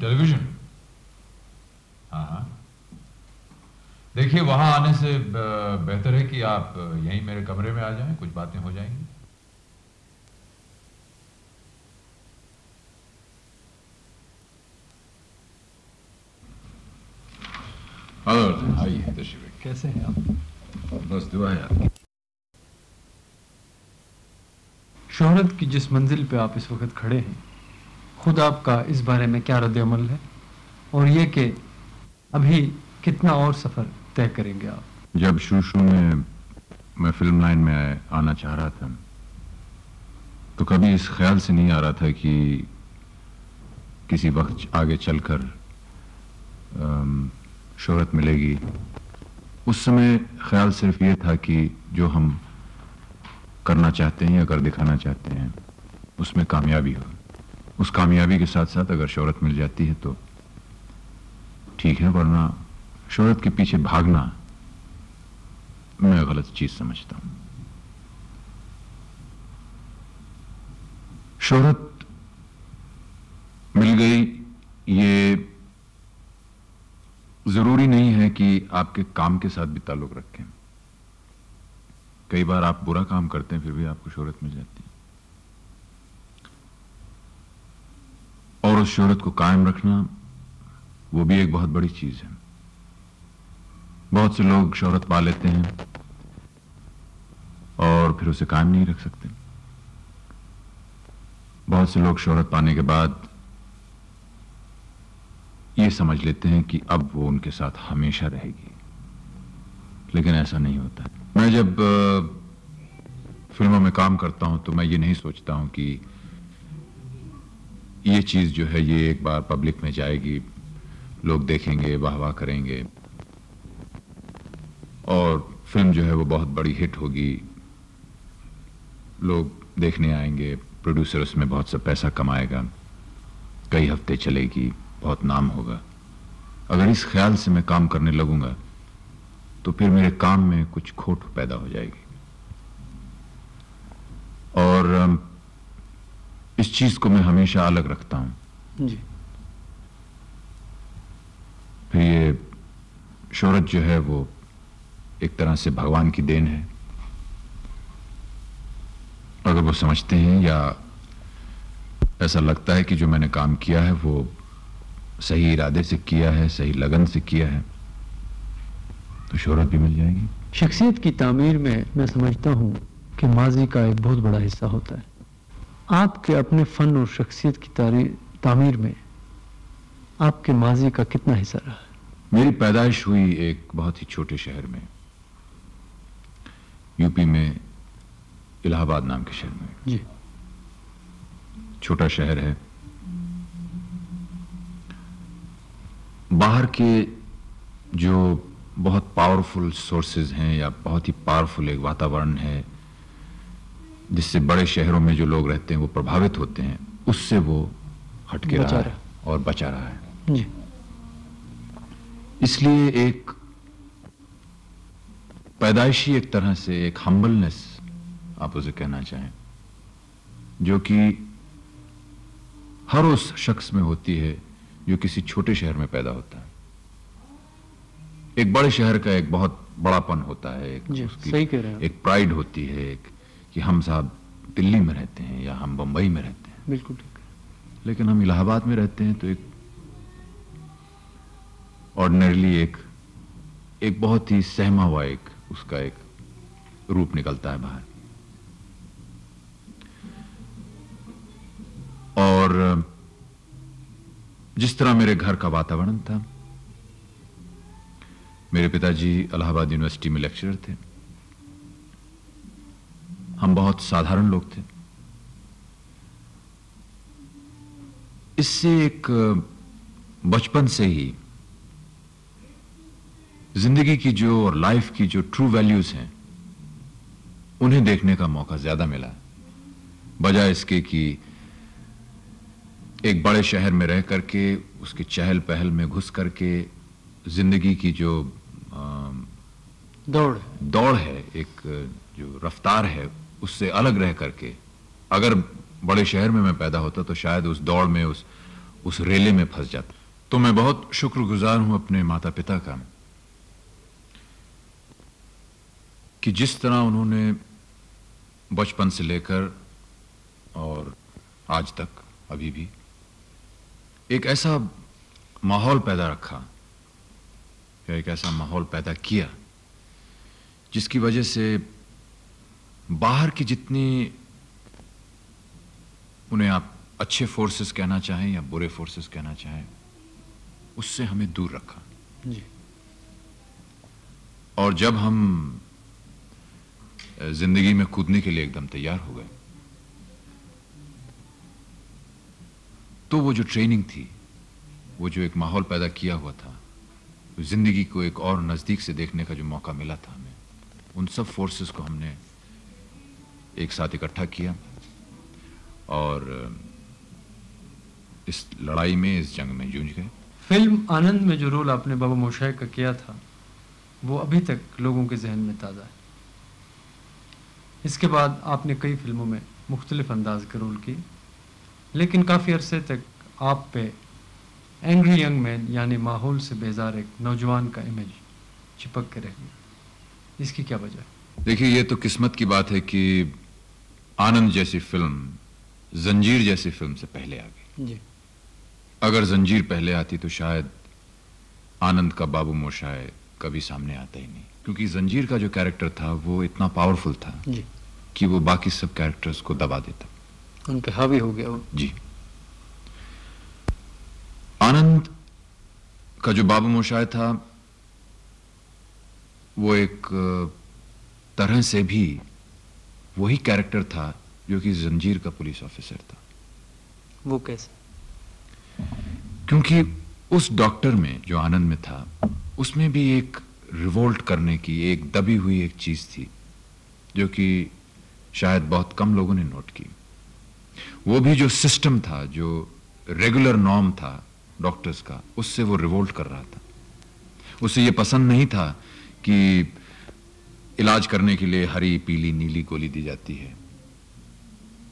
Television हाँ हाँ देखिए वहाँ आने से बेहतर है कि आप यहीं मेरे कमरे में आ जाएँ कुछ बातें हो जाएँगी। हेलो आइए तशरीफ़। कैसे हैं आप? बस दुआ है आपकी। शोहरत की जिस मंजिल पे आप इस वक्त खड़े हैं खुद आपका इस बारे में क्या रद्द अमल है? और ये कि अभी कितना और सफ़र तय करेंगे आप? जब शुरू शुरू में मैं फ़िल्म लाइन में आना चाह रहा था तो कभी इस ख्याल से नहीं आ रहा था कि किसी वक्त आगे चलकर शोहरत मिलेगी। उस समय ख्याल सिर्फ़ ये था कि जो हम करना चाहते हैं या कर दिखाना चाहते हैं, उसमें कामयाबी हो उस कामयाबी के साथ साथ अगर शोहरत मिल जाती है तो ठीक है, वरना शोहरत के पीछे भागना मैं गलत चीज़ समझता हूँ। शोहरत मिल गई, ये ज़रूरी नहीं है कि आपके काम के साथ भी ताल्लुक रखें। कई बार आप बुरा काम करते हैं, फिर भी आपको शोहरत मिल जाती है। और उस शोहरत को कायम रखना, वो भी एक बहुत बड़ी चीज़ है। बहुत से लोग शोहरत पा लेते हैं और फिर उसे कायम नहीं रख सकते। बहुत से लोग शोहरत पाने के बाद ये समझ लेते हैं कि अब वो उनके साथ हमेशा रहेगी। लेकिन ऐसा नहीं होता। मैं जब फ़िल्मों में काम करता हूँ तो मैं ये नहीं सोचता हूँ कि ये चीज़ जो है ये एक बार पब्लिक में जाएगी लोग देखेंगे वाह वाह करेंगे। और फ़िल्म जो है वो बहुत बड़ी हिट होगी। लोग देखने आएँगे प्रोड्यूसर उसमें बहुत सा पैसा कमाएगा। कई हफ़्ते चलेगी बहुत नाम होगा। अगर इस ख्याल से मैं काम करने लगूँगा तो फिर मेरे काम में कुछ खोट पैदा हो जाएगी। और अम, इस चीज़ को मैं हमेशा अलग रखता हूँ। जी। फिर ये शोहरत जो है वो एक तरह से भगवान की देन है। अगर वो समझते हैं या ऐसा लगता है कि जो मैंने काम किया है वो सही इरादे से किया है सही लगन से किया है तो शोहरत भी मिल जाएगी। शख्सियत की तामीर में मैं समझता हूँ कि माजी का एक बहुत बड़ा हिस्सा होता है। आपके अपने फ़न और शख्सियत की तारी- तामीर में आपके माजी का कितना हिस्सा रहा? है मेरी पैदाइश हुई एक बहुत ही छोटे शहर में यूपी में इलाहाबाद नाम के शहर में। जी। छोटा शहर है। बाहर के जो बहुत पावरफुल सोर्सेज हैं या बहुत ही पावरफुल एक वातावरण है जिससे बड़े शहरों में जो लोग रहते हैं वो प्रभावित होते हैं उससे वो हटके रहा रहा है। और बचा रहा है। जी। इसलिए एक पैदाइशी एक तरह से एक हम्बलनेस आप उसे कहना चाहें जो कि हर उस शख्स में होती है जो किसी छोटे शहर में पैदा होता है। एक बड़े शहर का एक बहुत बड़ापन होता है एक उसकी सही कह रहे हैं एक प्राइड होती है एक कि हम साहब दिल्ली में रहते हैं या हम बंबई में रहते हैं। बिल्कुल ठीक है। लेकिन हम इलाहाबाद में रहते हैं तो एक ऑर्डिनरली एक एक बहुत ही सहमा हुआ एक उसका एक रूप निकलता है बाहर। और जिस तरह मेरे घर का वातावरण था मेरे पिताजी इलाहाबाद यूनिवर्सिटी में लेक्चरर थे। हम बहुत साधारण लोग थे। इससे एक बचपन से ही ज़िंदगी की जो और लाइफ की जो ट्रू वैल्यूज़ हैं उन्हें देखने का मौका ज़्यादा मिला। बजाय इसके कि एक बड़े शहर में रह करके उसकी चहल पहल में घुस करके ज़िंदगी की जो अ, दौड़ दौड़ है एक जो रफ्तार है उससे अलग रह करके। अगर बड़े शहर में मैं पैदा होता तो शायद उस दौड़ में, उस उस रेले में फंस जाता। तो मैं बहुत शुक्रगुजार हूँ अपने माता पिता का। कि जिस तरह उन्होंने बचपन से लेकर और आज तक, अभी भी, एक ऐसा माहौल पैदा रखा, या एक ऐसा माहौल पैदा किया, जिसकी वजह से बाहर की जितनी उन्हें आप अच्छे फोर्सेस कहना चाहें या बुरे फोर्सेस कहना चाहें उससे हमें दूर रखा। जी। और जब हम ज़िंदगी में कूदने के लिए एकदम तैयार हो गए तो वो जो ट्रेनिंग थी वो जो एक माहौल पैदा किया हुआ था ज़िंदगी को एक और नज़दीक से देखने का जो मौका मिला था हमें उन सब फोर्सेस को हमने एक साथ इकट्ठा किया और इस लड़ाई में इस जंग में जूझ गए। फ़िल्म आनंद में जो रोल आपने बाबा मोशाय का किया था वो अभी तक लोगों के जहन में ताज़ा है। इसके बाद आपने कई फ़िल्मों में मुख्तलिफ़ अंदाज के रोल किए लेकिन काफ़ी अरसे तक आप पे एंग्री यंग मैन यानी माहौल से बेजार एक नौजवान का इमेज चिपक के रह गया। इसकी क्या वजह देखिए ये तो किस्मत की बात है कि आनंद जैसी फ़िल्म जंजीर जैसी फ़िल्म से पहले आ गई। जी। अगर जंजीर पहले आती तो शायद आनंद का बाबू मोशाय कभी सामने आता ही नहीं। क्योंकि जंजीर का जो कैरेक्टर था वो इतना पावरफुल था जी। कि वो बाकी सब कैरेक्टर्स को दबा देता। उन पे हावी हो गया वो। जी। आनंद का जो बाबू मोशाय था वो एक तरह से भी वही कैरेक्टर था जो कि जंजीर का पुलिस ऑफिसर था। वो कैसे? क्योंकि उस डॉक्टर में जो आनंद में था उसमें भी एक रिवोल्ट करने की एक दबी हुई एक चीज़ थी जो कि शायद बहुत कम लोगों ने नोट की। वो भी जो सिस्टम था जो रेगुलर नॉर्म था डॉक्टर्स का उससे वो रिवोल्ट कर रहा था। उसे ये पसंद नहीं था कि इलाज करने के लिए हरी, पीली, नीली गोली दी जाती है।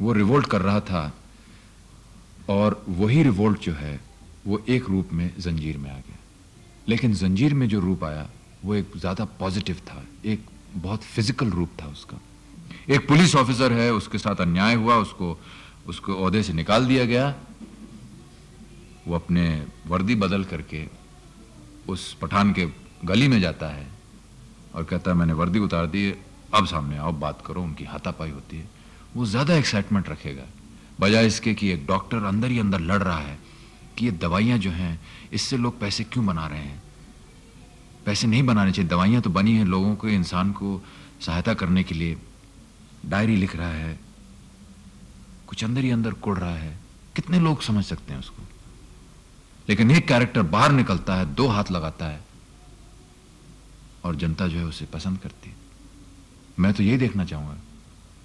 वो रिवोल्ट कर रहा था और वही रिवोल्ट जो है, वो एक रूप में जंजीर में आ गया। लेकिन जंजीर में जो रूप आया, वो एक ज़्यादा पॉजिटिव था, एक बहुत फ़िज़िकल रूप था उसका। एक पुलिस ऑफिसर है, उसके साथ अन्याय हुआ, उसको उसको अहदे से निकाल दिया गया। वो अपने वर्दी बदल करके उस पठान के गली में जाता है। और कहता है, मैंने वर्दी उतार दी है, अब सामने आओ, बात करो, उनकी हाथापाई होती है। वो ज़्यादा एक्साइटमेंट रखेगा, बजाय इसके कि एक डॉक्टर अंदर ही अंदर लड़ रहा है कि ये दवाइयाँ जो हैं, इससे लोग पैसे क्यों बना रहे हैं? पैसे नहीं बनाने चाहिए, दवाइयाँ तो बनी हैं लोगों को, इंसान को सहायता करने के लिए। डायरी लिख रहा है, कुछ अंदर ही अंदर कुड़ रहा है। कितने लोग समझ सकते हैं उसको? लेकिन एक कैरेक्टर बाहर निकलता है, दो हाथ लगाता है और जनता जो है उसे पसंद करती है। मैं तो यही देखना चाहूँगा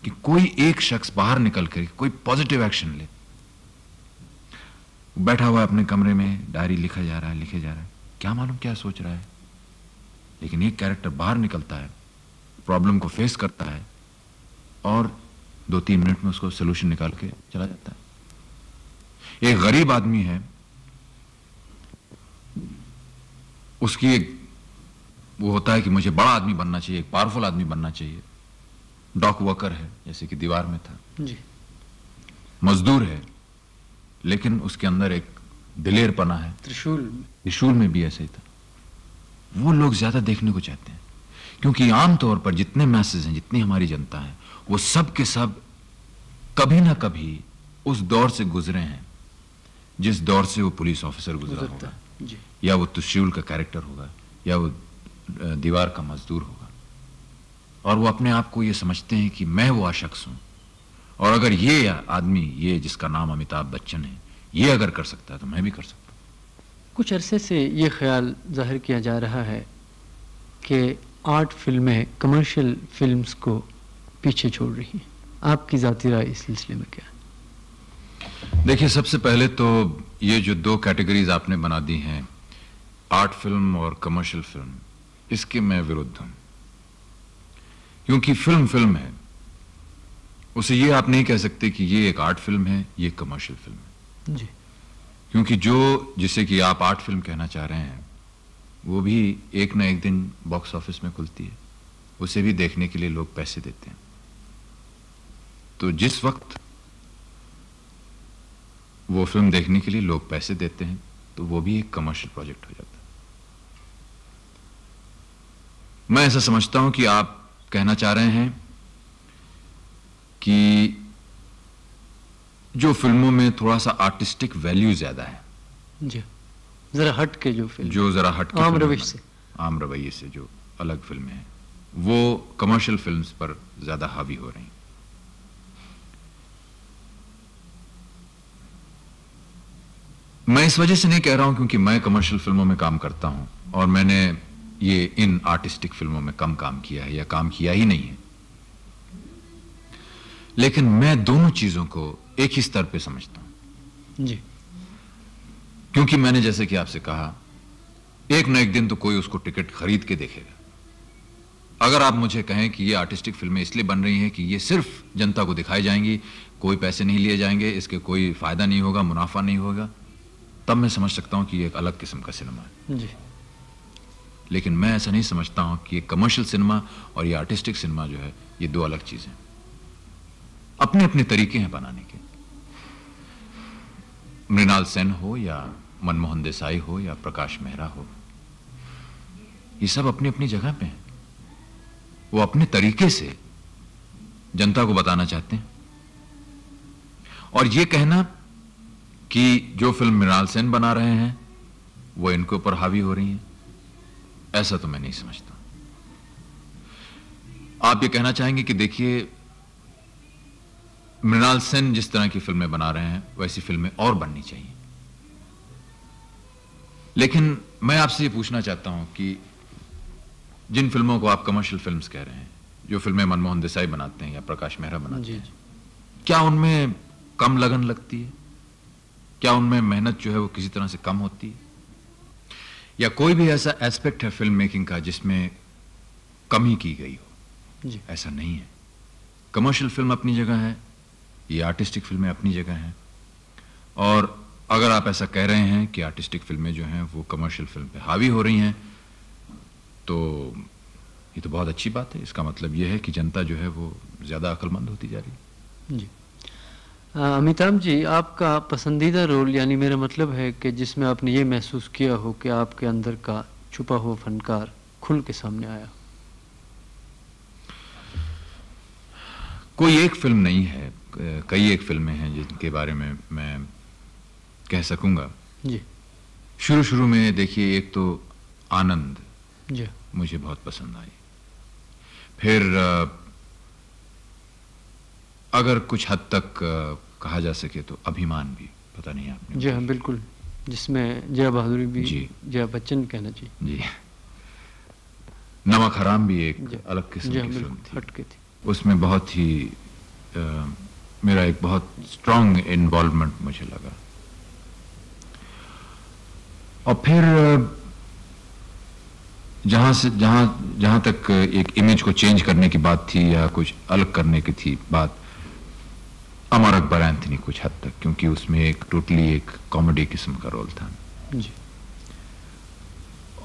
कि कोई एक शख्स बाहर निकल कर कोई पॉजिटिव एक्शन ले। बैठा हुआ अपने कमरे में डायरी लिखा जा रहा है, लिखे जा रहा है। क्या मालूम क्या सोच रहा है? लेकिन एक कैरेक्टर बाहर निकलता है प्रॉब्लम को फेस करता है और दो तीन मिनट में उसको सोल्यूशन निकाल के चला जाता है। एक गरीब आदमी है, उसकी एक वो होता है कि मुझे बड़ा आदमी बनना चाहिए एक पावरफुल आदमी बनना चाहिए। डॉक वर्कर है जैसे कि दीवार में था। जी। मजदूर है लेकिन उसके अंदर एक दिलेरपना है। त्रिशूल। त्रिशूल में भी ऐसे ही था। वो लोग ज़्यादा देखने को चाहते हैं क्योंकि आमतौर पर जितने मैसेज हैं जितनी हमारी जनता है वो सब के सब कभी ना कभी उस दौर से गुजरे हैं जिस दौर से वो पुलिस ऑफिसर गुजरा होगा। या वो त्रिशूल का कैरेक्टर होगा या वो दीवार का मजदूर होगा। और वो अपने आप को ये समझते हैं कि मैं वो शख्स हूँ। और अगर ये आदमी ये जिसका नाम अमिताभ बच्चन है ये अगर कर सकता है तो मैं भी कर सकता हूँ। कुछ अरसे से ये ख्याल ज़ाहिर किया जा रहा है कि आर्ट फ़िल्में कमर्शियल फिल्म्स को पीछे छोड़ रही हैं। आपकी ज़ाती राय इस सिलसिले में क्या? है देखिए सबसे पहले तो ये जो दो कैटेगरीज आपने बना दी हैं आर्ट फ़िल्म और कमर्शियल फ़िल्म इसके मैं विरुद्ध हूँ। क्योंकि फ़िल्म फ़िल्म है। उसे ये आप नहीं कह सकते कि ये एक आर्ट फ़िल्म है ये कमर्शियल फ़िल्म है। जी। क्योंकि जो जिसे कि आप आर्ट फ़िल्म कहना चाह रहे हैं वो भी एक ना एक दिन बॉक्स ऑफ़िस में खुलती है। उसे भी देखने के लिए लोग पैसे देते हैं। तो जिस वक्त वो फ़िल्म देखने के लिए लोग पैसे देते हैं तो वो भी एक कमर्शियल प्रोजेक्ट हो जाता है। मैं ऐसा समझता हूँ कि आप कहना चाह रहे हैं कि जो फ़िल्मों में थोड़ा सा आर्टिस्टिक वैल्यू ज़्यादा है जी जरा हट के जो फ़िल्म जो जरा हट के आम रवैये से। आम रवैये से जो अलग फ़िल्में हैं वो कमर्शियल फिल्म्स पर ज़्यादा हावी हो रही मैं इस वजह से नहीं कह रहा हूँ क्योंकि मैं कमर्शियल फ़िल्मों में काम करता हूँ और मैंने ये इन आर्टिस्टिक फ़िल्मों में कम काम किया है या काम किया ही नहीं है। लेकिन मैं दोनों चीज़ों को एक ही स्तर पे समझता हूँ। जी। क्योंकि मैंने जैसे कि आपसे कहा एक न एक दिन तो कोई उसको टिकट खरीद के देखेगा। अगर आप मुझे कहें कि ये आर्टिस्टिक फ़िल्में इसलिए बन रही हैं कि ये सिर्फ़ जनता को दिखाई जाएँगी कोई पैसे नहीं लिए जाएँगे इसके कोई फ़ायदा नहीं होगा मुनाफा नहीं होगा तब मैं समझ सकता हूँ कि ये एक अलग किस्म का सिनेमा है। जी। लेकिन मैं ऐसा नहीं समझता हूँ कि ये कमर्शियल सिनेमा और ये आर्टिस्टिक सिनेमा जो है, ये दो अलग चीज़ें अपने अपने तरीके हैं बनाने के। मृणाल सेन हो या मनमोहन देसाई हो या प्रकाश मेहरा हो, ये सब अपनी अपनी जगह पे हैं। वो अपने तरीके से जनता को बताना चाहते हैं। और ये कहना कि जो फ़िल्म मृणाल सेन बना रहे हैं, वो इनके ऊपर हावी हो रही है। ऐसा तो मैं नहीं समझता। आप ये कहना चाहेंगे कि देखिए मृणाल सेन जिस तरह की फ़िल्में बना रहे हैं वैसी फ़िल्में और बननी चाहिए। लेकिन मैं आपसे ये पूछना चाहता हूँ कि जिन फ़िल्मों को आप कमर्शियल फिल्म्स कह रहे हैं जो फ़िल्में मनमोहन देसाई बनाते हैं या प्रकाश मेहरा बनाते हैं क्या उनमें कम लगन लगती है? क्या उनमें मेहनत जो है वो किसी तरह से कम होती है? या कोई भी ऐसा एस्पेक्ट है फ़िल्म मेकिंग का जिसमें कमी की गई हो? जी। ऐसा नहीं है। कमर्शियल फ़िल्म अपनी जगह है ये आर्टिस्टिक फ़िल्में अपनी जगह हैं। और अगर आप ऐसा कह रहे हैं कि आर्टिस्टिक फ़िल्में जो हैं वो कमर्शियल फ़िल्म पे हावी हो रही हैं तो ये तो बहुत अच्छी बात है। इसका मतलब ये है कि जनता जो है वो ज़्यादा अक्लमंद होती जा रही है। जी। अमिताभ जी आपका पसंदीदा रोल यानी मेरा मतलब है कि जिसमें आपने ये महसूस किया हो कि आपके अंदर का छुपा हुआ फनकार खुल के सामने आया। कोई एक फ़िल्म नहीं है कई एक फ़िल्में हैं जिनके बारे में मैं कह सकूँगा। जी। शुरू शुरू में देखिए एक तो आनंद जी। मुझे बहुत पसंद आई। फिर अगर कुछ हद तक कहा जा सके तो अभिमान भी पता नहीं आपने जी हाँ बिल्कुल। जिसमें जया बहादुरी भी जी। जया बच्चन कहना चाहिए। जी। नमक हराम भी एक अलग किस्म की हाँ फ़िल्म थी। हटके थी। उसमें बहुत ही अ, मेरा एक बहुत स्ट्रांग इन्वॉल्वमेंट मुझे लगा। और फिर जहाँ से जहाँ जहाँ तक एक इमेज को चेंज करने की बात थी या कुछ अलग करने की थी बात अमर अकबर एंथनी कुछ हद तक क्योंकि उसमें एक टोटली एक कॉमेडी किस्म का रोल था। जी।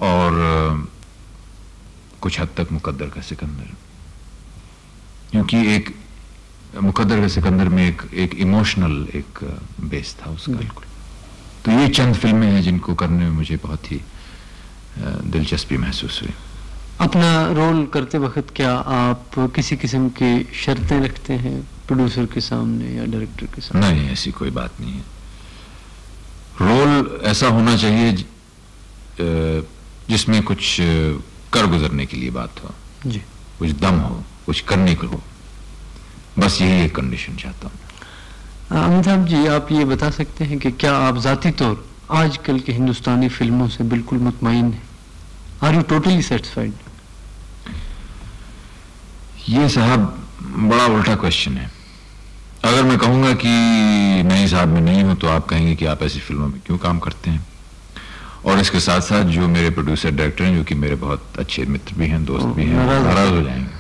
और कुछ हद तक मुकद्दर का सिकंदर। क्योंकि एक मुकद्दर का सिकंदर में एक एक इमोशनल एक बेस था उसका। बिल्कुल। तो ये चंद फ़िल्में हैं जिनको करने में मुझे बहुत ही दिलचस्पी महसूस हुई। अपना रोल करते वक्त क्या आप किसी किस्म की शर्तें रखते हैं प्रोड्यूसर के सामने या डायरेक्टर के सामने? नहीं ऐसी कोई बात नहीं है। रोल ऐसा होना चाहिए जिसमें कुछ कर गुजरने के लिए बात हो। जी। कुछ दम हो कुछ करने को हो। बस यही एक कंडीशन चाहता हूँ। अमिताभ जी आप ये बता सकते हैं कि क्या आप जाती तौर आजकल के हिंदुस्तानी फ़िल्मों से बिल्कुल मुतमिन हैं? आर यू टोटली सेटिस्फाइड ये साहब बड़ा उल्टा क्वेश्चन है। अगर मैं कहूँगा कि नहीं साहब मैं नहीं हूँ तो आप कहेंगे कि आप ऐसी फ़िल्मों में क्यों काम करते हैं? और इसके साथ साथ जो मेरे प्रोड्यूसर डायरेक्टर हैं जो कि मेरे बहुत अच्छे मित्र भी हैं दोस्त भी हैं नाराज़ हो जाएँगे।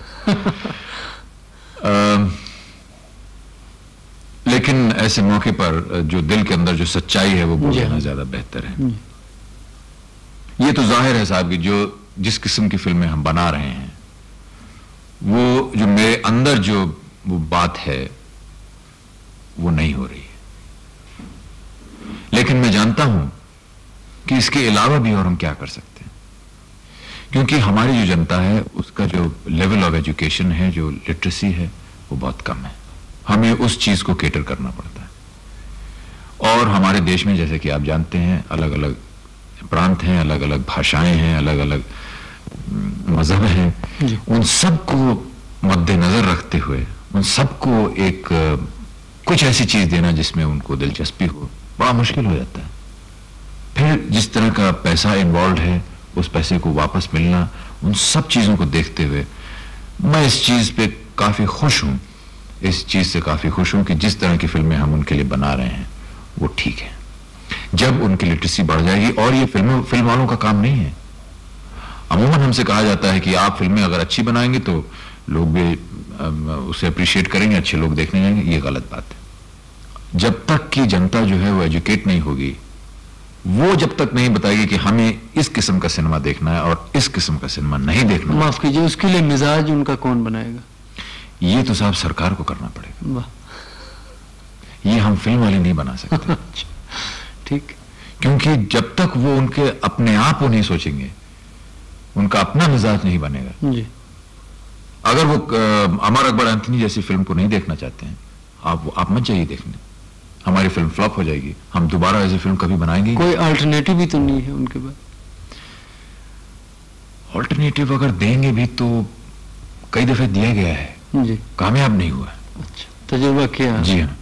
लेकिन ऐसे मौके पर जो दिल के अंदर जो सच्चाई है वो बोल देना हाँ। ज़्यादा बेहतर है। ये तो ज़ाहिर है साहब की जो जिस किस्म की फ़िल्में हम बना रहे हैं वो जो मेरे अंदर जो वो बात है, वो नहीं हो रही है। लेकिन मैं जानता हूँ कि इसके अलावा भी और हम क्या कर सकते हैं। क्योंकि हमारी जो जनता है, उसका जो लेवल ऑफ़ एजुकेशन है, जो लिटरेसी है, वो बहुत कम है। हमें उस चीज़ को केटर करना पड़ता है। और हमारे देश में जैसे कि आप जानते हैं अलग अलग प्रांत हैं अलग अलग भाषाएँ हैं अलग अलग मज़हब हैं। उन सबको मद्देनजर रखते हुए उन सबको एक कुछ ऐसी चीज़ देना जिसमें उनको दिलचस्पी हो बड़ा मुश्किल हो जाता है। फिर जिस तरह का पैसा इन्वॉल्व है उस पैसे को वापस मिलना उन सब चीज़ों को देखते हुए मैं इस चीज़ पे काफ़ी खुश हूँ। इस चीज़ से काफ़ी खुश हूँ कि जिस तरह की फ़िल्में हम उनके लिए बना रहे हैं वो ठीक है। जब उनकी लिटरेसी बढ़ जाएगी और ये फ़िल्म फ़िल्म वालों का काम नहीं है अमूमन हमसे कहा जाता है कि आप फ़िल्में अगर अच्छी बनाएँगे तो लोग भी उसे अप्रिशिएट करेंगे अच्छे लोग देखने जाएँगे ये गलत बात है। जब तक कि जनता जो है वो एजुकेट नहीं होगी वो जब तक नहीं बताएगी कि हमें इस किस्म का सिनेमा देखना है और इस किस्म का सिनेमा नहीं देखना माफ़ कीजिए उसके लिए मिजाज उनका कौन बनाएगा? ये तो साहब सरकार को करना पड़ेगा। ये हम फ़िल्म वाले नहीं बना सकते। अच्छा, ठीक। क्योंकि जब तक वो उनके अपने आप वो नहीं सोचेंगे उनका अपना मिजाज नहीं बनेगा। जी। अगर वो अमर अकबर एंथनी जैसी फ़िल्म को नहीं देखना चाहते हैं आप आप मत जाइए देखने। हमारी फ़िल्म फ्लॉप हो जाएगी। हम दोबारा ऐसी फ़िल्म कभी बनाएँगे कोई अल्टरनेटिव भी तो नहीं है उनके पास। ऑल्टरनेटिव अगर देंगे भी तो कई दफे दिया गया है। जी। कामयाब नहीं हुआ अच्छा तजुर्बा किया जी हाँ।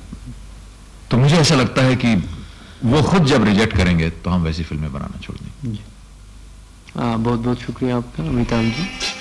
तो मुझे ऐसा लगता है कि वो खुद जब रिजेक्ट करेंगे तो हम वैसी फ़िल्में बनाना छोड़ देंगे। जी। बहुत बहुत शुक्रिया आपका अमिताभ जी।